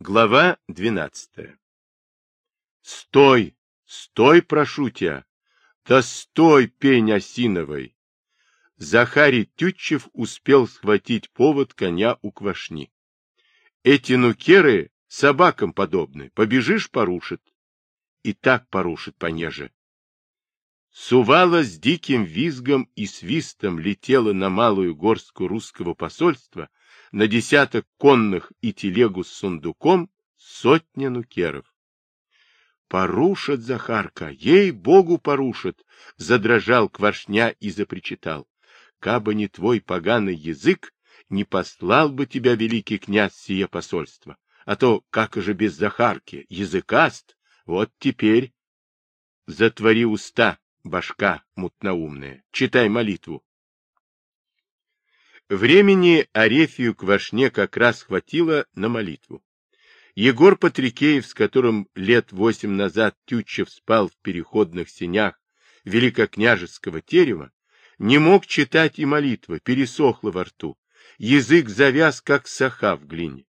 Глава двенадцатая. Стой, стой, прошу тебя! Да стой, пень осиновый! Захарий Тютчев успел схватить повод коня у квашни. Эти нукеры собакам подобны, побежишь — порушит. И так порушит понеже. Сувала с диким визгом и свистом летела на малую горстку русского посольства, на десяток конных и телегу с сундуком сотня нукеров. Порушат, Захарка, ей-богу, порушат, задрожал квашня и запричитал. Кабы не твой поганый язык, не послал бы тебя великий князь сие посольство. А то, как же без Захарки, языкаст, вот теперь. Затвори уста, башка мутноумная, читай молитву. Времени Арефию Квашне как раз хватило на молитву. Егор Патрикеев, с которым лет восемь назад Тютчев спал в переходных сенях великокняжеского терева, не мог читать и молитвы, пересохло во рту. Язык завяз, как саха в глине.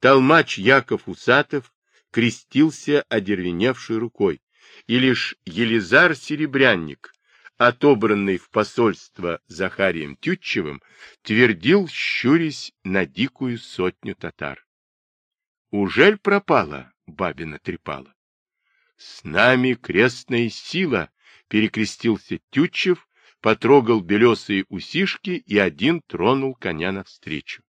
Толмач Яков Усатов крестился одервеневшей рукой, и лишь Елизар Серебрянник отобранный в посольство Захарием Тютчевым, твердил, щурясь на дикую сотню татар. Ужель пропала бабина трепала? С нами крестная сила, перекрестился Тютчев, потрогал белесые усишки и один тронул коня навстречу.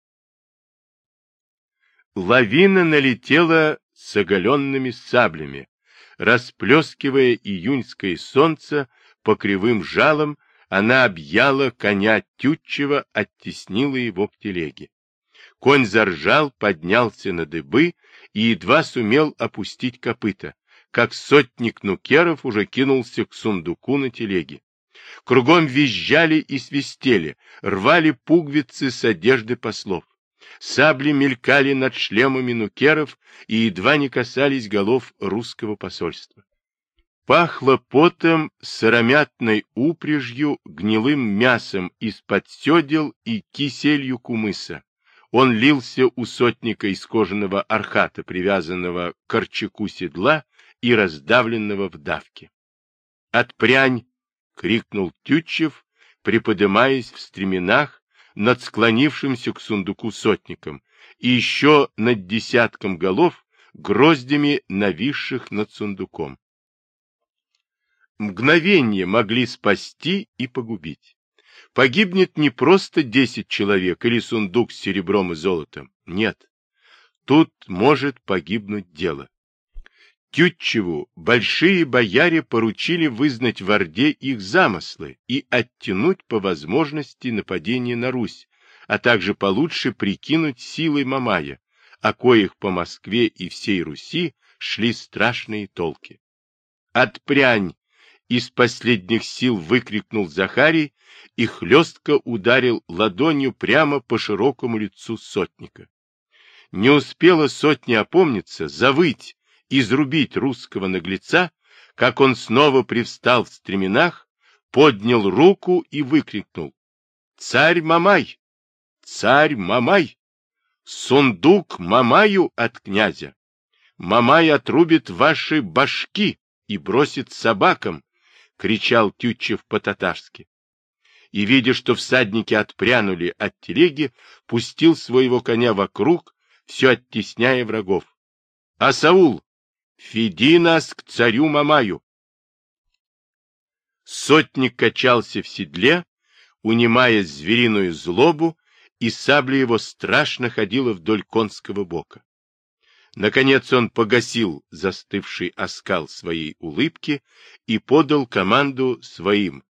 Лавина налетела с оголенными саблями, расплескивая июньское солнце по кривым жалам она объяла коня Тютчева, оттеснила его к телеге. Конь заржал, поднялся на дыбы и едва сумел опустить копыта, как сотник нукеров уже кинулся к сундуку на телеге. Кругом визжали и свистели, рвали пуговицы с одежды послов. Сабли мелькали над шлемами нукеров и едва не касались голов русского посольства. Пахло потом, сыромятной упряжью, гнилым мясом из-под седел и киселью кумыса. Он лился у сотника из кожаного архата, привязанного к корчаку седла и раздавленного в давке. «Отпрянь!» — крикнул Тютчев, приподымаясь в стременах над склонившимся к сундуку сотником и еще над десятком голов, гроздями нависших над сундуком мгновение могли спасти и погубить. Погибнет не просто десять человек или сундук с серебром и золотом. Нет. Тут может погибнуть дело. Тютчеву большие бояре поручили вызнать в Орде их замыслы и оттянуть по возможности нападение на Русь, а также получше прикинуть силой Мамая, о коих по Москве и всей Руси шли страшные толки. Отпрянь, из последних сил выкрикнул Захарий и хлестко ударил ладонью прямо по широкому лицу сотника. Не успела сотня опомниться, завыть, изрубить русского наглеца, как он снова привстал в стременах, поднял руку и выкрикнул. «Царь Мамай! Царь Мамай! Сундук Мамаю от князя! Мамай отрубит ваши башки и бросит собакам, — кричал Тютчев по-татарски. И, видя, что всадники отпрянули от телеги, пустил своего коня вокруг, все оттесняя врагов. — А Саул, веди нас к царю Мамаю! Сотник качался в седле, унимая звериную злобу, и сабля его страшно ходила вдоль конского бока. Наконец он погасил застывший оскал своей улыбки и подал команду своим.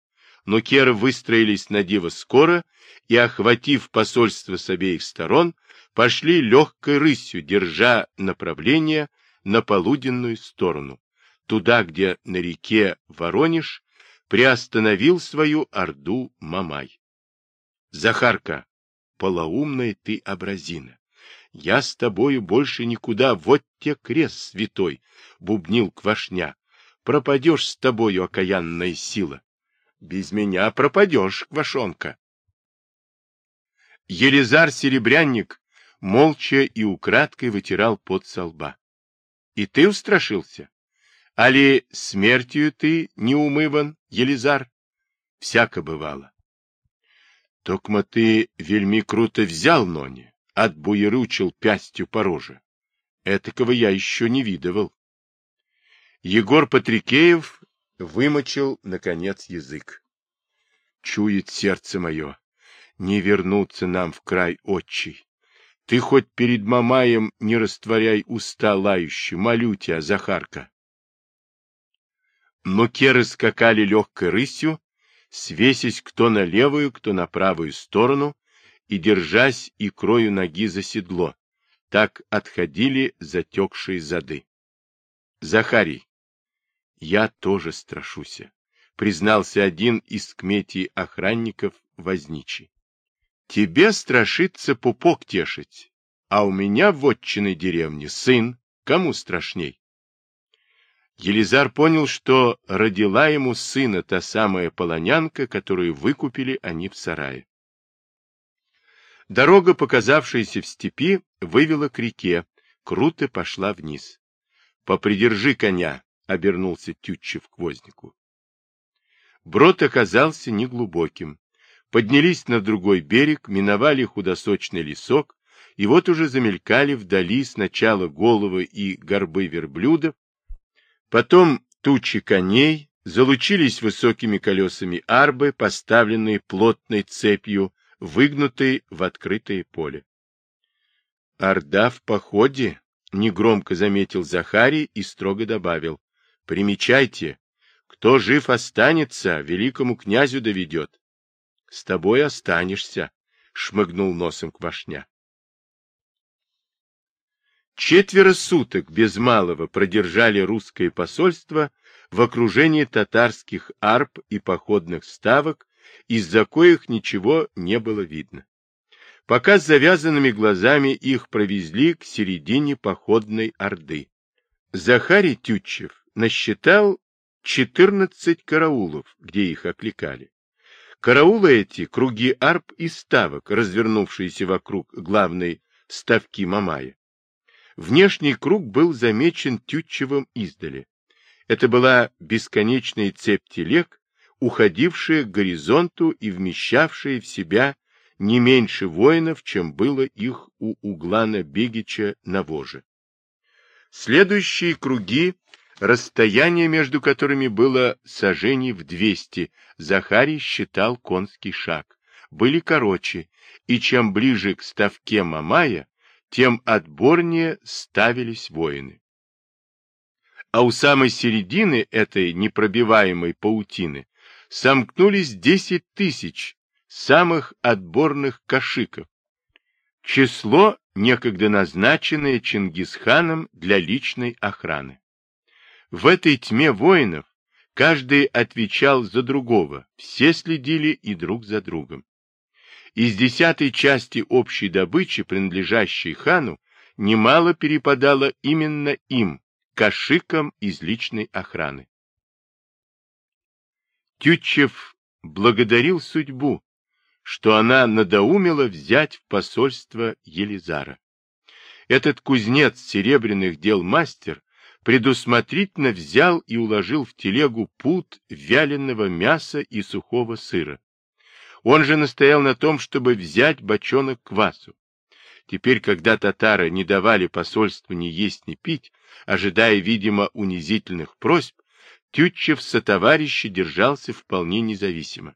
Но керы выстроились на диво скоро и, охватив посольство с обеих сторон, пошли легкой рысью, держа направление на полуденную сторону, туда, где на реке Воронеж приостановил свою орду Мамай. Захарка, полоумная ты образина! Я с тобою больше никуда, вот те крест святой, — бубнил Квашня. Пропадешь с тобою, окаянная сила. Без меня пропадешь, Квашонка. Елизар Серебрянник молча и украдкой вытирал пот со лба. — И ты устрашился? Али смертью ты не умыван, Елизар? Всяко бывало. Токма ты вельми круто взял, Нони, отбуеручил пястью по роже. Этакого я еще не видывал. Егор Патрикеев вымочил, наконец, язык. Чует сердце мое, не вернуться нам в край отчий. Ты хоть перед Мамаем не растворяй уста лающие, молю тебя, Захарка. Но керы скакали легкой рысью, свесясь кто на левую, кто на правую сторону, и держась икрою ноги за седло. Так отходили затекшие зады. Захарий, я тоже страшуся, признался один из кметий охранников возничий. Тебе страшится пупок тешить, а у меня в отчиной деревне сын, кому страшней? Елизар понял, что родила ему сына та самая полонянка, которую выкупили они в сарае. Дорога, показавшаяся в степи, вывела к реке, круто пошла вниз. — Попридержи коня, — обернулся Тютчев к вознику. Брод оказался неглубоким. Поднялись на другой берег, миновали худосочный лесок, и вот уже замелькали вдали сначала головы и горбы верблюдов, Потом тучи коней залучились высокими колесами арбы, поставленные плотной цепью, выгнутой в открытое поле. «Орда в походе», — негромко заметил Захарий и строго добавил. «Примечайте, кто жив останется, великому князю доведет». «С тобой останешься», — шмыгнул носом Квашня. Четверо суток без малого продержали русское посольство в окружении татарских арб и походных ставок, из-за коих ничего не было видно. Пока с завязанными глазами их провезли к середине походной орды. Захарий Тютчев насчитал 14 караулов, где их окликали. Караулы эти — круги арб и ставок, развернувшиеся вокруг главной ставки Мамая. Внешний круг был замечен Тютчевым издали. Это была бесконечная цепь телег, уходившая к горизонту и вмещавшая в себя не меньше воинов, чем было их у Углана Бегича на Воже. Следующие круги, расстояние между которыми было сажений в двести, Захарий считал конский шаг, были короче, и чем ближе к ставке Мамая, тем отборнее ставились воины. А у самой середины этой непробиваемой паутины сомкнулись десять тысяч самых отборных кашиков, число, некогда назначенное Чингисханом для личной охраны. В этой тьме воинов каждый отвечал за другого, все следили и друг за другом. Из десятой части общей добычи, принадлежащей хану, немало перепадало именно им, кашикам из личной охраны. Тютчев благодарил судьбу, что она надоумила взять в посольство Елизара. Этот кузнец серебряных дел мастер предусмотрительно взял и уложил в телегу пуд вяленого мяса и сухого сыра. Он же настоял на том, чтобы взять бочонок квасу. Теперь, когда татары не давали посольству ни есть, ни пить, ожидая, видимо, унизительных просьб, Тютчев со товарища держался вполне независимо.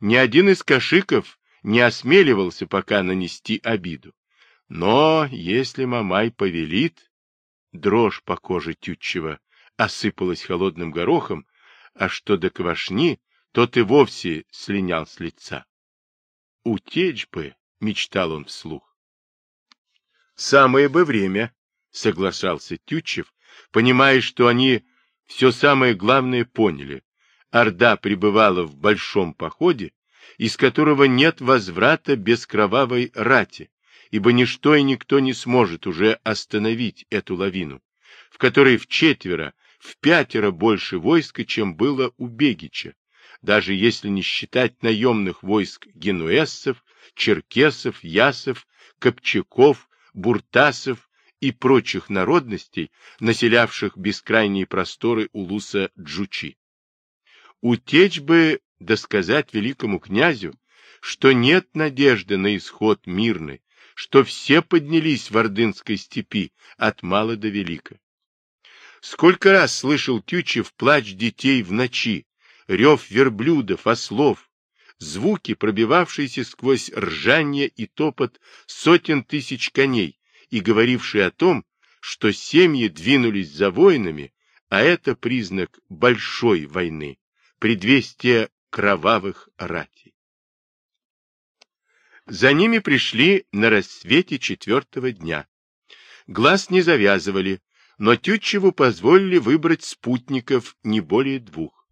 Ни один из кашиков не осмеливался пока нанести обиду. Но если Мамай повелит, дрожь по коже Тютчева осыпалась холодным горохом, а что до квашни, тот и вовсе слинял с лица. «Утечь бы!» — мечтал он вслух. «Самое бы время!» — соглашался Тютчев, понимая, что они все самое главное поняли. Орда пребывала в большом походе, из которого нет возврата без кровавой рати, ибо ничто и никто не сможет уже остановить эту лавину, в которой в четверо, в пятеро больше войска, чем было у Бегича, даже если не считать наемных войск генуэзцев, черкесов, ясов, копчаков, буртасов и прочих народностей, населявших бескрайние просторы улуса Джучи. Утечь бы, да сказать великому князю, что нет надежды на исход мирный, что все поднялись в Ордынской степи от мала до велика. Сколько раз слышал Тючев плач детей в ночи, рев верблюдов, ослов, звуки, пробивавшиеся сквозь ржание и топот сотен тысяч коней и говорившие о том, что семьи двинулись за воинами, а это признак большой войны, предвестие кровавых ратей. За ними пришли на рассвете четвертого дня. Глаз не завязывали, но Тютчеву позволили выбрать спутников не более двух.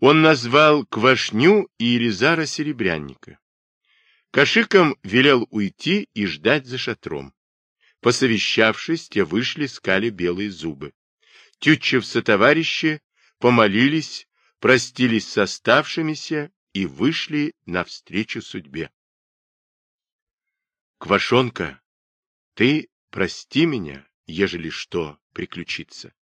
Он назвал Квашню и Елизара Серебрянника. Кашикам велел уйти и ждать за шатром. Посовещавшись, те вышли, скали белые зубы. Тютчев со товарищи помолились, простились с оставшимися и вышли навстречу судьбе. Квашонка, ты прости меня, ежели что приключится.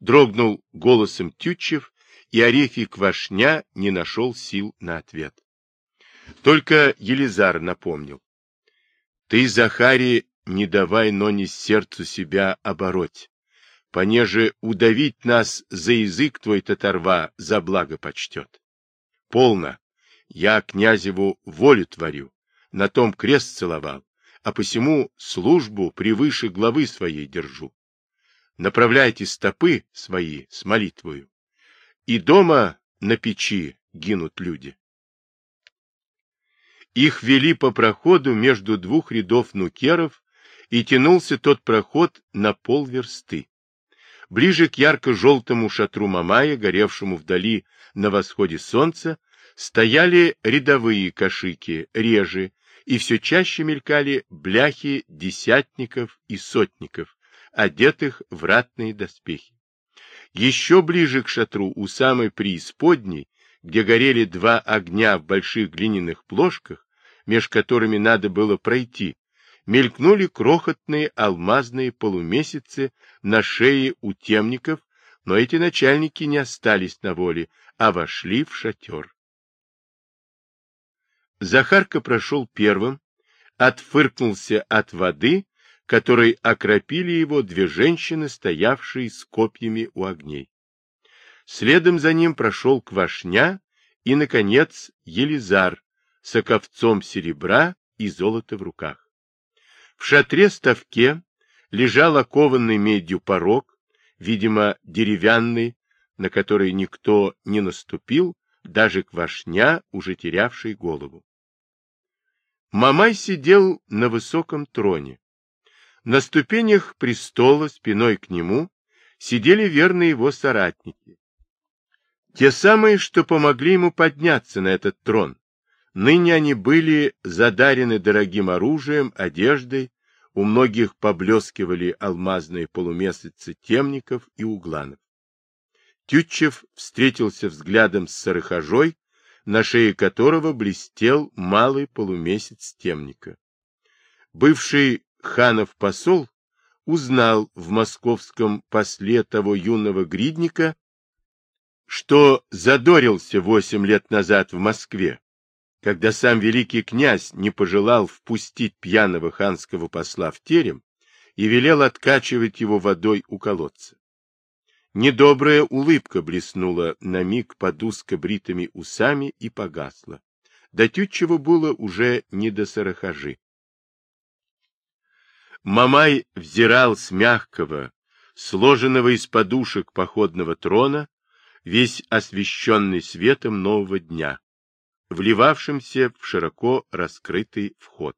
Дрогнул голосом Тютчев, и Орефий Квашня не нашел сил на ответ. Только Елизар напомнил. Ты, Захари, не давай, но не сердцу себя обороть. Понеже удавить нас за язык твой татарва за благо почтет. Полно. Я князеву волю творю, на том крест целовал а посему службу превыше главы своей держу. Направляйте стопы свои с молитвою. И дома на печи гинут люди. Их вели по проходу между двух рядов нукеров, и тянулся тот проход на полверсты. Ближе к ярко-желтому шатру Мамая, горевшему вдали на восходе солнца, стояли рядовые кашики, режи, и все чаще мелькали бляхи десятников и сотников, одетых в ратные доспехи. Еще ближе к шатру, у самой преисподней, где горели два огня в больших глиняных плошках, меж которыми надо было пройти, мелькнули крохотные алмазные полумесяцы на шее у темников, но эти начальники не остались на воле, а вошли в шатер. Захарка прошел первым, отфыркнулся от воды, которой окропили его две женщины, стоявшие с копьями у огней. Следом за ним прошел Квашня и, наконец, Елизар с серебра и золота в руках. В шатре-ставке лежал окованный медью порог, видимо, деревянный, на который никто не наступил, даже Квашня, уже терявший голову. Мамай сидел на высоком троне. На ступенях престола спиной к нему сидели верные его соратники. Те самые, что помогли ему подняться на этот трон. Ныне они были задарены дорогим оружием, одеждой, у многих поблескивали алмазные полумесяцы темников и угланов. Тютчев встретился взглядом с сорохожой, на шее которого блестел малый полумесяц темника. Бывший ханов посол узнал в московском после того юного гридника, что задорился восемь лет назад в Москве, когда сам великий князь не пожелал впустить пьяного ханского посла в терем и велел откачивать его водой у колодца. Недобрая улыбка блеснула на миг под узко бритыми усами и погасла. До Тютчева было уже не до сорохожи. Мамай взирал с мягкого, сложенного из подушек походного трона, весь освещенный светом нового дня, вливавшимся в широко раскрытый вход.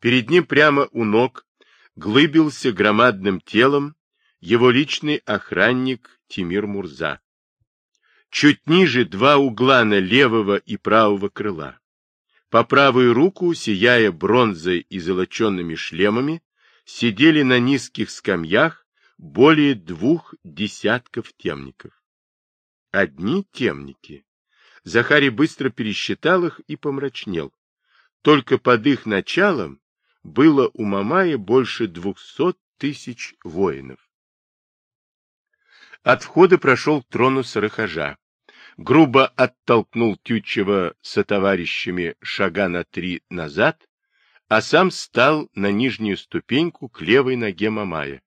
Перед ним прямо у ног глыбился громадным телом его личный охранник Тимир Мурза. Чуть ниже два угла на левого и правого крыла. По правую руку, сияя бронзой и золоченными шлемами, сидели на низких скамьях более двух десятков темников. Одни темники. Захарий быстро пересчитал их и помрачнел. Только под их началом было у Мамая больше двухсот тысяч воинов. От входа прошел к трону Сарахажа. Грубо оттолкнул Тютчева со товарищами шага на три назад, а сам стал на нижнюю ступеньку к левой ноге Мамая,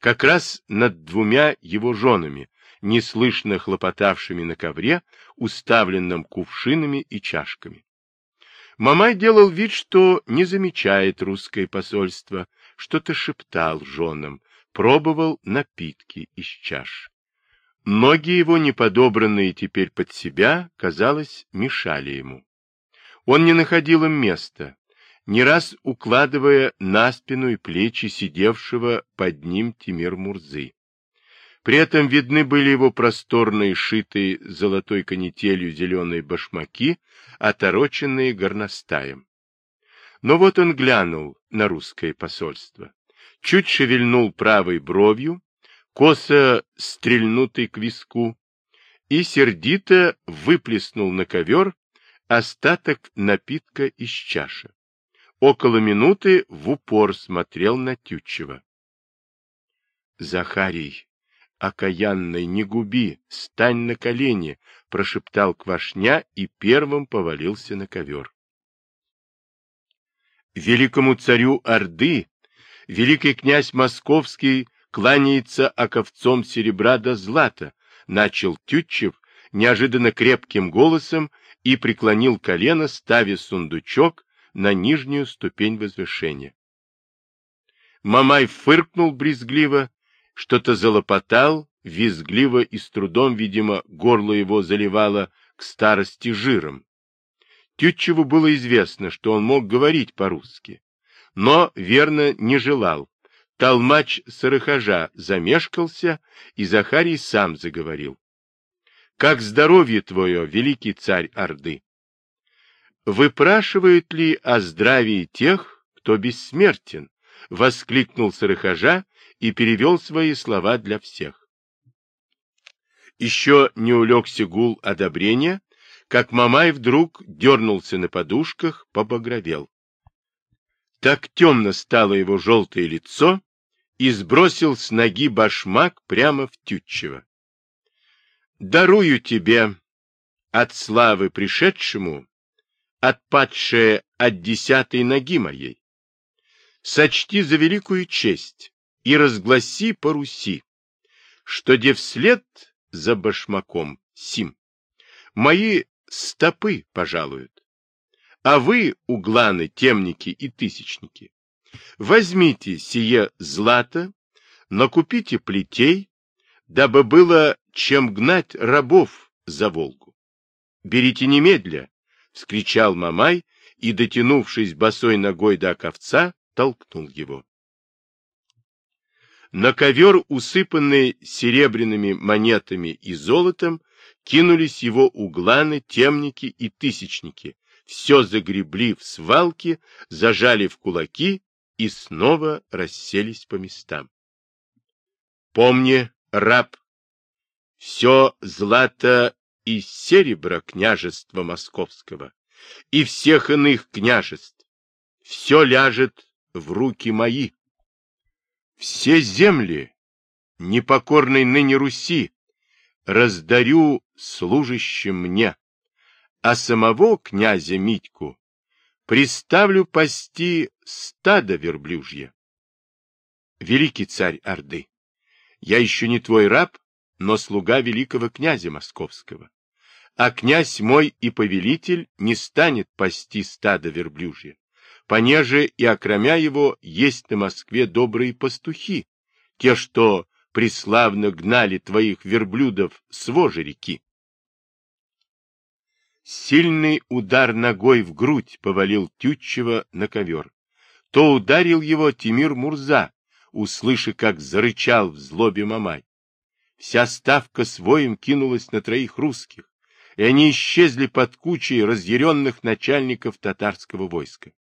как раз над двумя его женами, неслышно хлопотавшими на ковре, уставленном кувшинами и чашками. Мамай делал вид, что не замечает русское посольство, что-то шептал женам, пробовал напитки из чаш. Ноги его, неподобранные теперь под себя, казалось, мешали ему. Он не находил им места, не раз укладывая на спину и плечи сидевшего под ним Тимир Мурзы. При этом видны были его просторные, шитые золотой канителью зеленые башмаки, отороченные горностаем. Но вот он глянул на русское посольство, чуть шевельнул правой бровью, косо стрельнутый к виску, и сердито выплеснул на ковер остаток напитка из чаши. Около минуты в упор смотрел на Тютчева. — Захарий, окаянной, не губи, стань на колени, — прошептал Квашня и первым повалился на ковер. Великому царю Орды, великий князь Московский кланяется оковцом серебра до злата, начал Тютчев неожиданно крепким голосом и преклонил колено, ставя сундучок на нижнюю ступень возвышения. Мамай фыркнул брезгливо что-то залопотал, визгливо и с трудом, видимо, горло его заливало к старости жиром. Тютчеву было известно, что он мог говорить по-русски, но верно не желал. Толмач сорохожа замешкался, и Захарий сам заговорил. — Как здоровье твое, великий царь Орды? Выпрашивают ли о здравии тех, кто бессмертен? — воскликнул сорохожа и перевел свои слова для всех. Еще не улегся гул одобрения, как Мамай вдруг дернулся на подушках, побагровел. Так темно стало его желтое лицо и сбросил с ноги башмак прямо в Тютчево. «Дарую тебе от славы пришедшему, отпадшее от десятой ноги моей. Сочти за великую честь, и разгласи по Руси, что де вслед за башмаком сим мои стопы пожалуют. А вы, угланы, темники и тысячники, возьмите сие злато, накупите плетей, дабы было чем гнать рабов за Волгу. Берите немедля, — вскричал Мамай и, дотянувшись босой ногой до ковца, толкнул его. На ковер, усыпанный серебряными монетами и золотом, кинулись его угланы, темники и тысячники. Все загребли в свалки, зажали в кулаки и снова расселись по местам. Помни, раб, все злато и серебро княжества московского и всех иных княжеств, все ляжет в руки мои. Все земли, непокорной ныне Руси, раздарю служащим мне, а самого князя Митьку приставлю пасти стадо верблюжье. Великий царь Орды, я еще не твой раб, но слуга великого князя московского. А князь мой и повелитель не станет пасти стадо верблюжье понеже и окромя его есть на Москве добрые пастухи, те, что преславно гнали твоих верблюдов с вожи реки. Сильный удар ногой в грудь повалил Тютчева на ковер. То ударил его Тимир Мурза, услыша, как зарычал в злобе Мамай. Вся ставка своим кинулась на троих русских, и они исчезли под кучей разъяренных начальников татарского войска.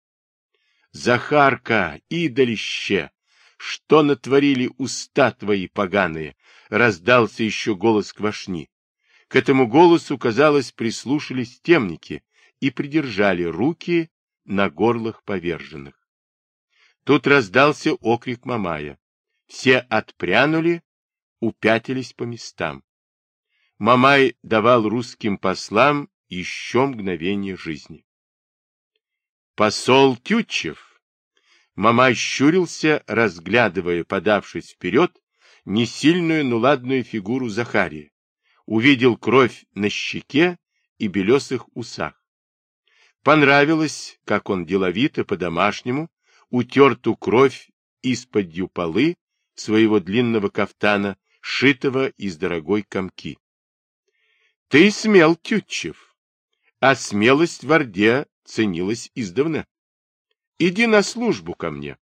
Захарка, идолище! Что натворили уста твои поганые? Раздался еще голос Квашни. К этому голосу, казалось, прислушались темники и придержали руки на горлах поверженных. Тут раздался окрик Мамая. Все отпрянули, упятились по местам. Мамай давал русским послам еще мгновение жизни. Посол Тютчев. Мамай щурился, разглядывая, подавшись вперед, несильную, но ладную фигуру Захария. Увидел кровь на щеке и белесых усах. Понравилось, как он деловито, по-домашнему, утер ту кровь из-под полы своего длинного кафтана, сшитого из дорогой комки. Ты смел, Тютчев, а смелость в Орде ценилась издавна. Иди на службу ко мне.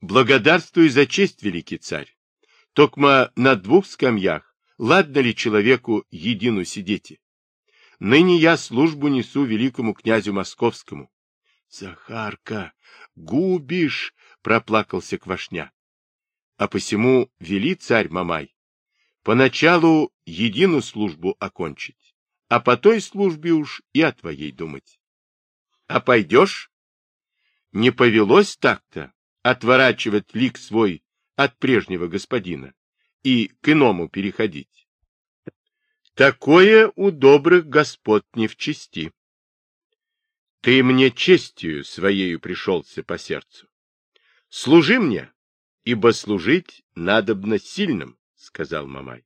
Благодарствую за честь, великий царь. Токма на двух скамьях, ладно ли человеку едину сидеть? Ныне я службу несу великому князю московскому. Захарка, губишь, проплакался Квашня. А посему вели царь Мамай, поначалу едину службу окончить, а по той службе уж и о твоей думать. А пойдешь? Не повелось так-то отворачивать лик свой от прежнего господина и к иному переходить. Такое у добрых господ не в чести. Ты мне честью своею пришелся по сердцу. Служи мне, ибо служить надобно сильным, — сказал Мамай.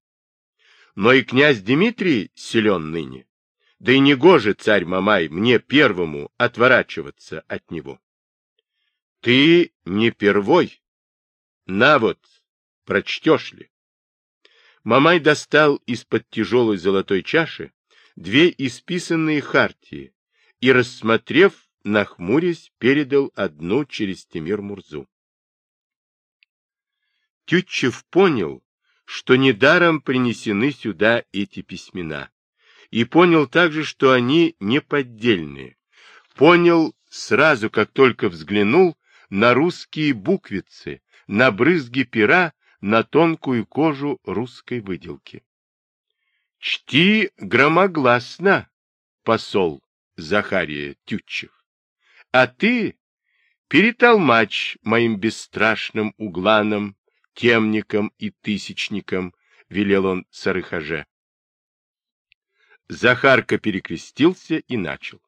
Но и князь Дмитрий силен ныне, да и не гоже, царь Мамай, мне первому отворачиваться от него. Ты не первой. На вот, прочтешь ли? Мамай достал из-под тяжелой золотой чаши две исписанные хартии и, рассмотрев, нахмурясь, передал одну через Тимир Мурзу. Тютчев понял, что недаром принесены сюда эти письмена, и понял также, что они не поддельные. Понял сразу, как только взглянул на русские буквицы, на брызги пера, на тонкую кожу русской выделки. Чти громогласно, посол Захария Тютчев, а ты перетолмач моим бесстрашным угланам, темникам и тысячникам, велел он Сарыхаже. Захарка перекрестился и начал.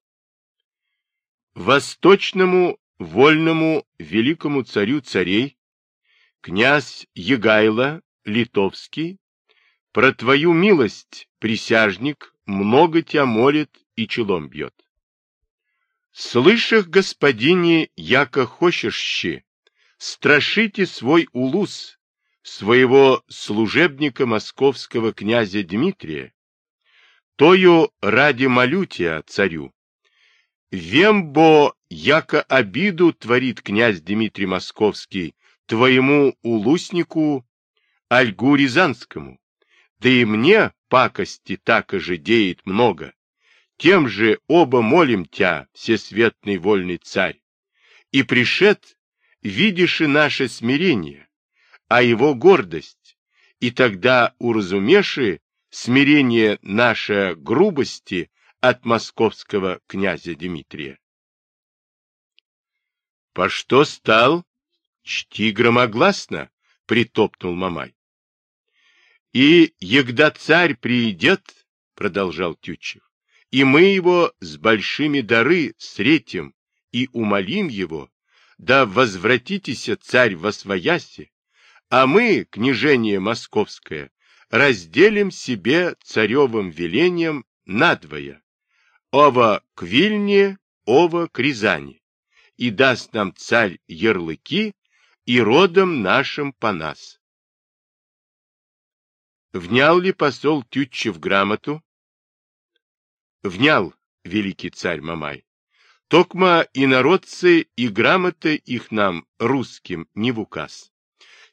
Восточному вольному великому царю царей князь Егайло, литовский, про твою милость, присяжник, много тебя молит и челом бьет. Слышах, господине, яко хочешщи, страшите свой улус, своего служебника московского князя Дмитрия, тою ради молю тебя, царю. Вембо, яко обиду творит князь Дмитрий Московский твоему улуснику Альгу Рязанскому. Да и мне пакости так же деет много. Тем же оба молим тя, всесветный вольный царь. И пришед, видишь и наше смирение, а его гордость, и тогда уразумеши смирение наше грубости от московского князя Дмитрия. По что стал Чти громогласно, — притопнул Мамай. — И егда царь придет, — продолжал Тютчев, — и мы его с большими дары встретим и умолим его, да возвратитесь, царь, во свояси, а мы, княжение московское, разделим себе царевым велением надвое, ова к Вильне, ова к Рязани, и даст нам царь ярлыки и родом нашим по нас. Внял ли посол Тютчев грамоту? Внял, великий царь Мамай. Токма и народцы, и грамоты их нам, русским, не в указ.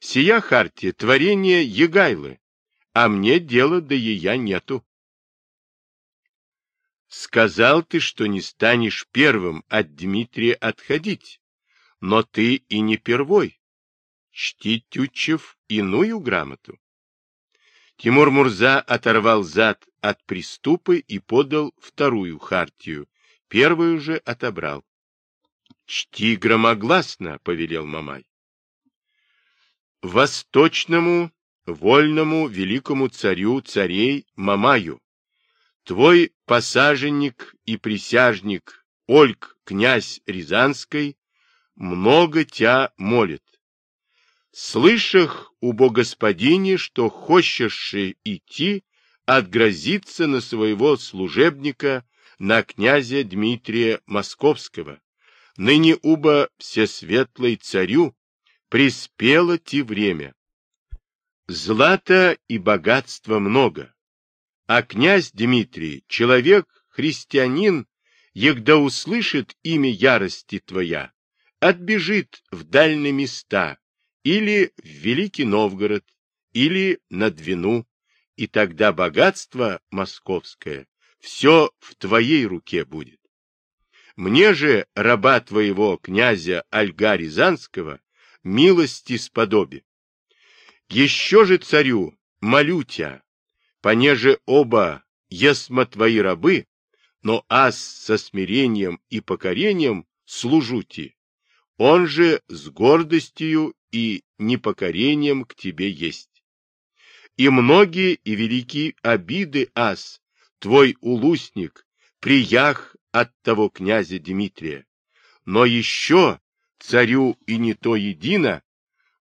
Сия хартия — творение Егайлы, а мне дела до ея нету. Сказал ты, что не станешь первым от Дмитрия отходить, но ты и не первой чти Тютчев иную грамоту. Тимур Мурза оторвал зад от приступы и подал вторую хартию. Первую же отобрал. — Чти громогласно, — повелел Мамай. Восточному, вольному великому царю царей Мамаю, твой посаженник и присяжник Ольг, князь Рязанской, много тя молит. Слышах у богосподини, что хочешь идти, отгрозиться на своего служебника, на князя Дмитрия Московского, ныне уба всесветлой царю, приспело ти время. Злата и богатства много, а князь Дмитрий, человек, христианин, егда услышит имя ярости твоя, отбежит в дальние места, или в Великий Новгород, или на Двину, и тогда богатство московское все в твоей руке будет. Мне же, раба твоего князя Альга Рязанского, милости сподоби. Еще же царю, молю тебя, понеже оба есма твои рабы, но ас со смирением и покорением служу ти. Он же с гордостью и непокорением к тебе есть. И многие и велики обиды ас, твой улусник, приях от того князя Дмитрия. Но еще царю и не то едино,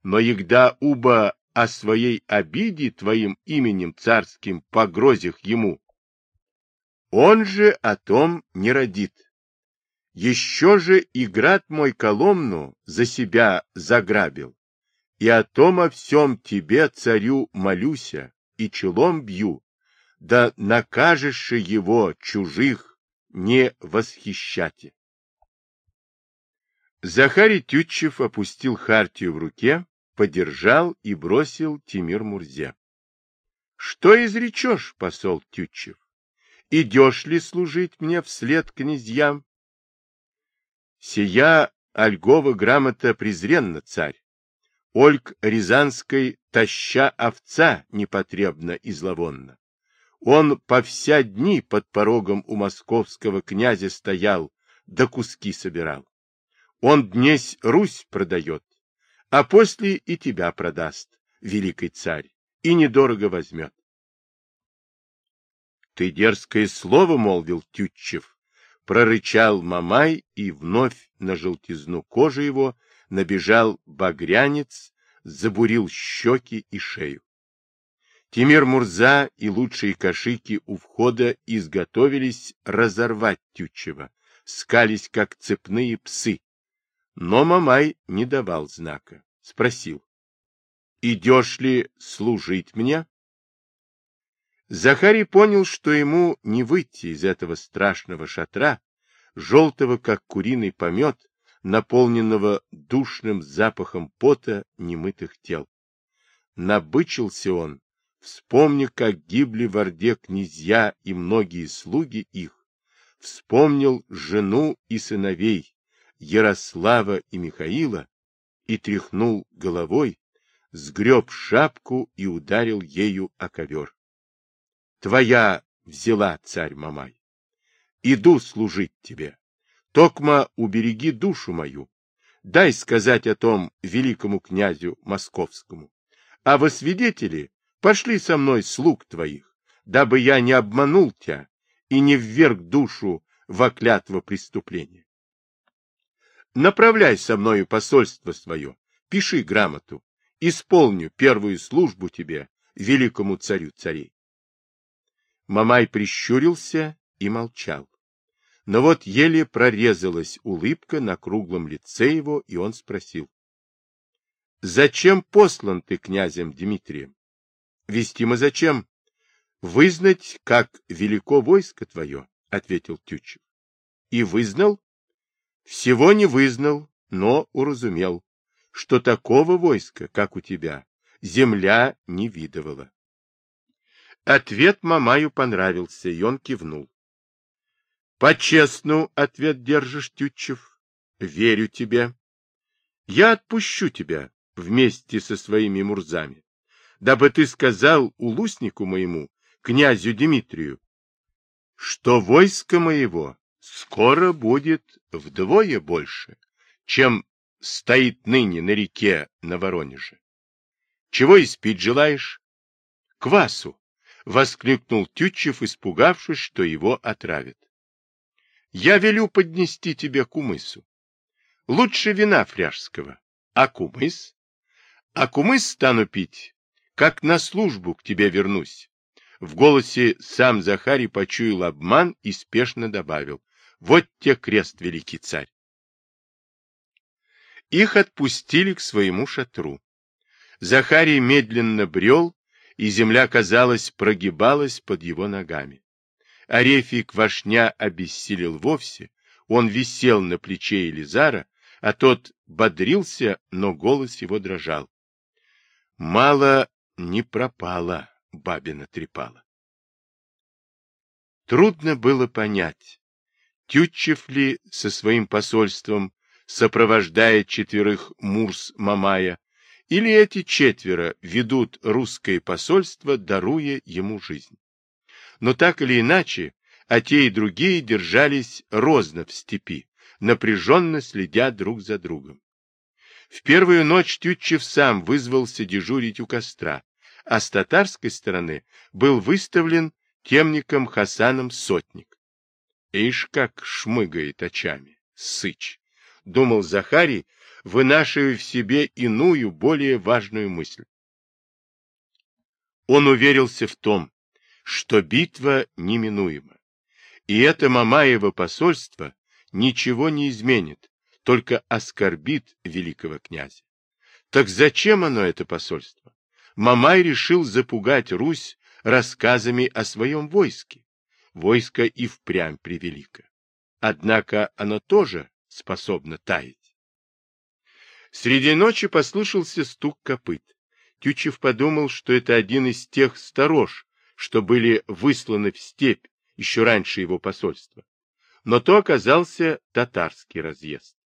но егда уба о своей обиде твоим именем царским погрозих ему, он же о том не родит. Еще же и град мой Коломну за себя заграбил, и о том о всем тебе, царю, молюся, и челом бью, да накажешь его чужих не восхищате. Захарий Тютчев опустил хартию в руке, подержал и бросил Тимир Мурзе. — Что изречешь, посол Тютчев? Идешь ли служить мне вслед князьям? Сия Ольгова грамота презренна, царь. Ольг Рязанской таща овца непотребно и зловонно. Он по вся дни под порогом у московского князя стоял, да куски собирал. Он днесь Русь продает, а после и тебя продаст, великий царь, и недорого возьмет. Ты дерзкое слово, молвил Тютчев, прорычал Мамай, и вновь на желтизну кожи его набежал багрянец, забурил щеки и шею. Тимир Мурза и лучшие кашики у входа изготовились разорвать Тютчева, скались, как цепные псы, но Мамай не давал знака. Спросил. «Идешь ли служить мне?» Захарий понял, что ему не выйти из этого страшного шатра, желтого, как куриный помет, наполненного душным запахом пота немытых тел. Набычился он, вспомнив, как гибли в Орде князья и многие слуги их, вспомнил жену и сыновей, Ярослава и Михаила и тряхнул головой, сгреб шапку и ударил ею о ковер. Твоя взяла, царь Мамай. Иду служить тебе. Токма убереги душу мою. Дай сказать о том великому князю московскому. А во свидетели пошли со мной слуг твоих, дабы я не обманул тебя и не вверг душу во клятво преступления. Направляй со мною посольство свое, пиши грамоту, исполню первую службу тебе, великому царю царей. Мамай прищурился и молчал. Но вот еле прорезалась улыбка на круглом лице его, и он спросил. — Зачем послан ты князем Дмитрием? — Вестимо зачем? — Вызнать, как велико войско твое, — ответил Тютчев. — И вызнал? Всего не вызнал, но уразумел, что такого войска, как у тебя, земля не видывала. Ответ Мамаю понравился, и он кивнул. — По-честну ответ держишь, Тютчев. Верю тебе. Я отпущу тебя вместе со своими мурзами. дабы ты сказал улуснику моему, князю Дмитрию, что войско моего скоро будет вдвое больше, чем стоит ныне на реке на Воронеже. Чего испить желаешь? Квасу! — воскликнул Тютчев, испугавшись, что его отравят. — Я велю поднести тебе кумысу. Лучше вина фляжского. А кумыс? А кумыс стану пить, как на службу к тебе вернусь. В голосе сам Захарий почуял обман и спешно добавил. Вот те крест, великий царь. Их отпустили к своему шатру. Захарий медленно брел, и земля, казалось, прогибалась под его ногами. Арефий Квашня обессилел вовсе, он висел на плече Елизара, а тот бодрился, но голос его дрожал. Мало не пропало, бабина трепала. Трудно было понять, Тютчев ли со своим посольством, сопровождая четверых Мурс Мамая, или эти четверо ведут русское посольство, даруя ему жизнь. Но так или иначе, а те и другие держались розно в степи, напряженно следя друг за другом. В первую ночь Тютчев сам вызвался дежурить у костра, а с татарской стороны был выставлен темником Хасаном сотник. Ишь, как шмыгает очами, сыч, думал Захарий, вынашивая в себе иную, более важную мысль. Он уверился в том, что битва неминуема, и это Мамаево посольство ничего не изменит, только оскорбит великого князя. Так зачем оно, это посольство? Мамай решил запугать Русь рассказами о своем войске. Войско и впрямь превелико. Однако оно тоже способно таять. Среди ночи послышался стук копыт. Тючев подумал, что это один из тех сторож, что были высланы в степь еще раньше его посольства. Но то оказался татарский разъезд.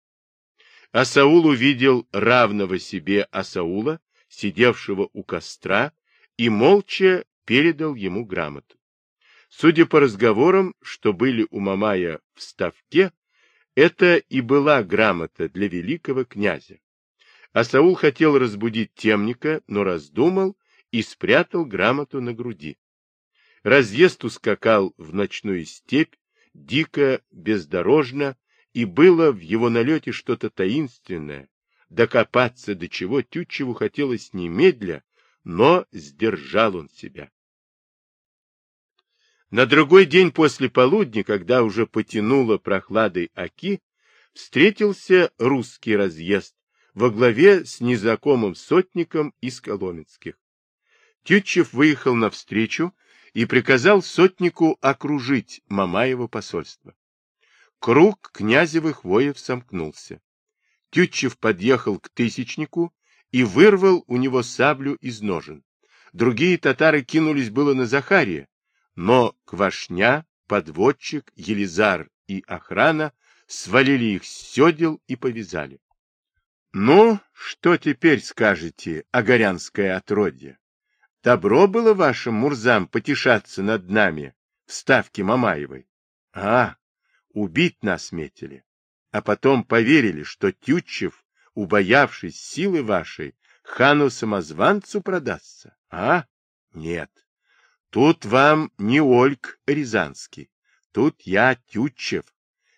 Асаул увидел равного себе Асаула, сидевшего у костра, и молча передал ему грамоту. Судя по разговорам, что были у Мамая в ставке, это и была грамота для великого князя. А Саул хотел разбудить темника, но раздумал и спрятал грамоту на груди. Разъезд ускакал в ночную степь, дико, бездорожно, и было в его налете что-то таинственное, докопаться до чего Тютчеву хотелось немедля, но сдержал он себя. На другой день после полудня, когда уже потянуло прохладой оки, встретился русский разъезд во главе с незнакомым сотником из Коломенских. Тютчев выехал навстречу и приказал сотнику окружить Мамаево посольство. Круг князевых воев сомкнулся. Тютчев подъехал к тысячнику и вырвал у него саблю из ножен. Другие татары кинулись было на Захария, но Квашня, подводчик, Елизар и охрана свалили их с седел и повязали. Ну, что теперь скажете, огорянское отродье? Добро было вашим Мурзам потешаться над нами в ставке Мамаевой. А, убить нас метили. А потом поверили, что Тютчев, убоявшись силы вашей, хану-самозванцу продастся. А? Нет. Тут вам не Ольг Рязанский. Тут я Тютчев.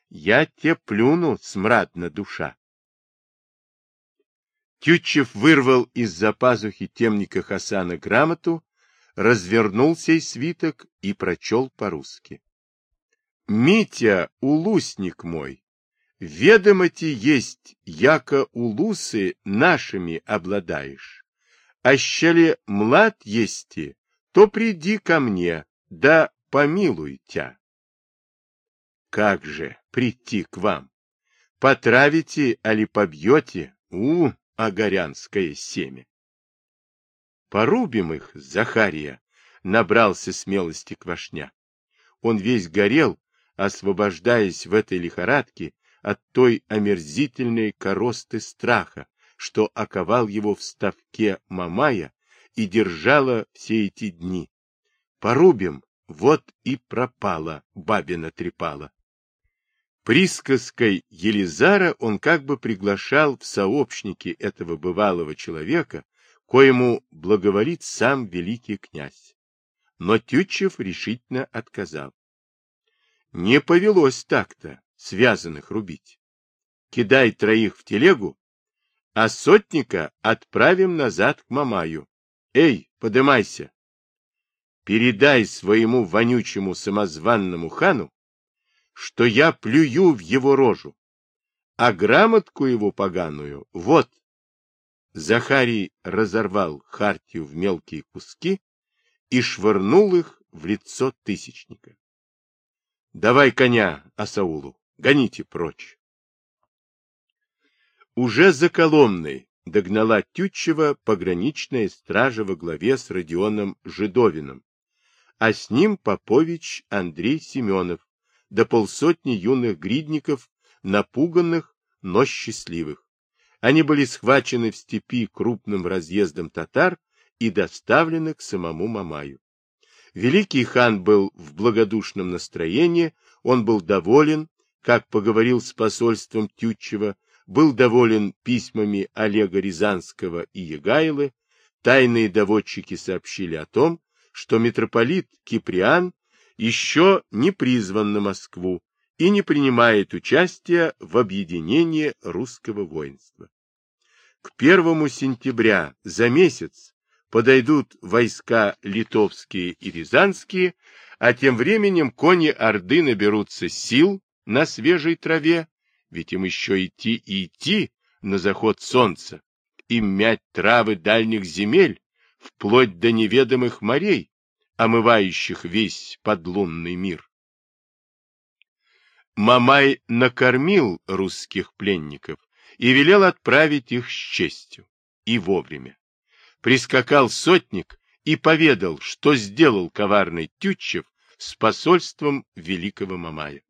Я те плюну, смрадна душа. Тютчев вырвал из-за пазухи темника Хасана грамоту, развернул сей свиток и прочел по-русски. «Митя, улусник мой, ведомоти есть, яко улусы нашими обладаешь, а щели млад есть, то приди ко мне, да помилуй тя». Как же прийти к вам? Потравите, али побьете? У, огорянское семя. Порубим их, Захария, набрался смелости Квашня. Он весь горел, освобождаясь в этой лихорадке от той омерзительной коросты страха, что оковал его в ставке Мамая и держала все эти дни. Порубим, вот и пропала бабина трепала. Присказкой Елизара он как бы приглашал в сообщники этого бывалого человека, коему благоволит сам великий князь. Но Тютчев решительно отказал. Не повелось так-то связанных рубить. Кидай троих в телегу, а сотника отправим назад к Мамаю. Эй, подымайся! Передай своему вонючему самозванному хану, что я плюю в его рожу, а грамотку его поганую вот. Захарий разорвал хартию в мелкие куски и швырнул их в лицо тысячника. — Давай коня, Асаулу, гоните прочь. Уже за Коломной догнала Тютчева пограничная стража во главе с Родионом Жидовиным, а с ним Попович Андрей Семенов, до полсотни юных гридников, напуганных, но счастливых. Они были схвачены в степи крупным разъездом татар и доставлены к самому Мамаю. Великий хан был в благодушном настроении, он был доволен, как поговорил с посольством Тютчева, был доволен письмами Олега Рязанского и Егайлы, тайные доводчики сообщили о том, что митрополит Киприан еще не призван на Москву и не принимает участия в объединении русского воинства. К первому сентября за месяц подойдут войска литовские и рязанские, а тем временем кони Орды наберутся сил на свежей траве, ведь им еще идти и идти на заход солнца, им мять травы дальних земель, вплоть до неведомых морей, омывающих весь подлунный мир. Мамай накормил русских пленников и велел отправить их с честью. И вовремя. Прискакал сотник и поведал, что сделал коварный Тютчев с посольством великого Мамая.